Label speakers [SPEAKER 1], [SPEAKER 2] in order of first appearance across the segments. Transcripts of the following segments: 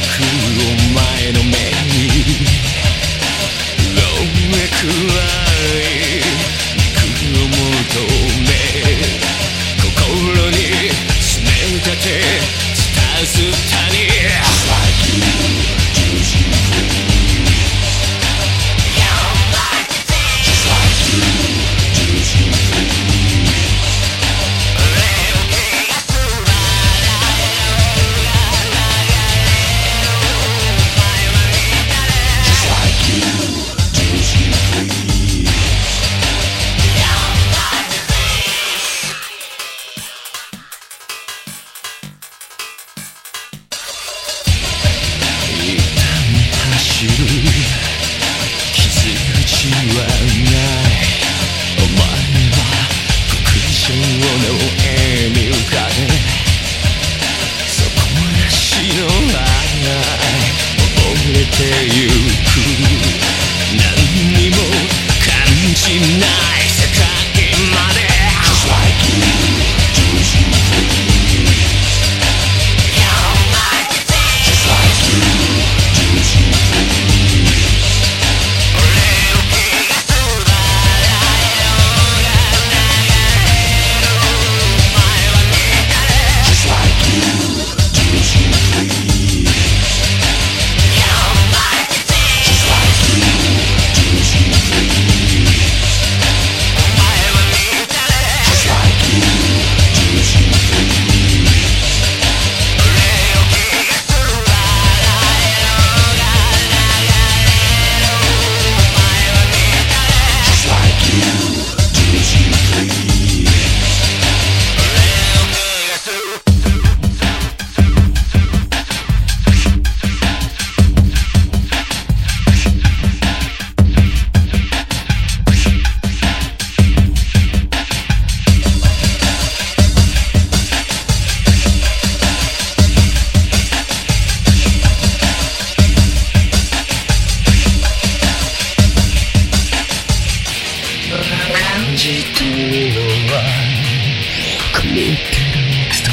[SPEAKER 1] くお前の目にローメク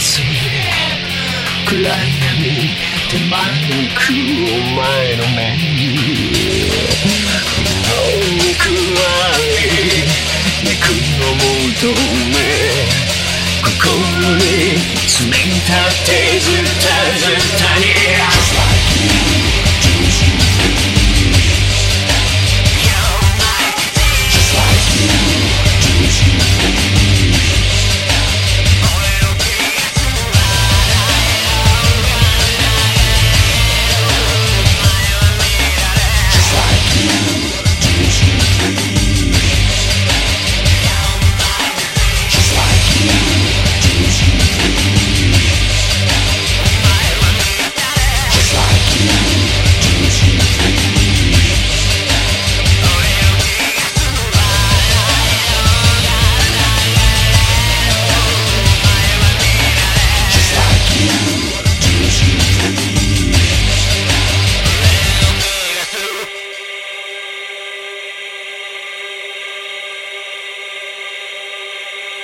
[SPEAKER 1] す暗い闇手招くお前の目に憎愛憎の求め心に冷たてずたずたに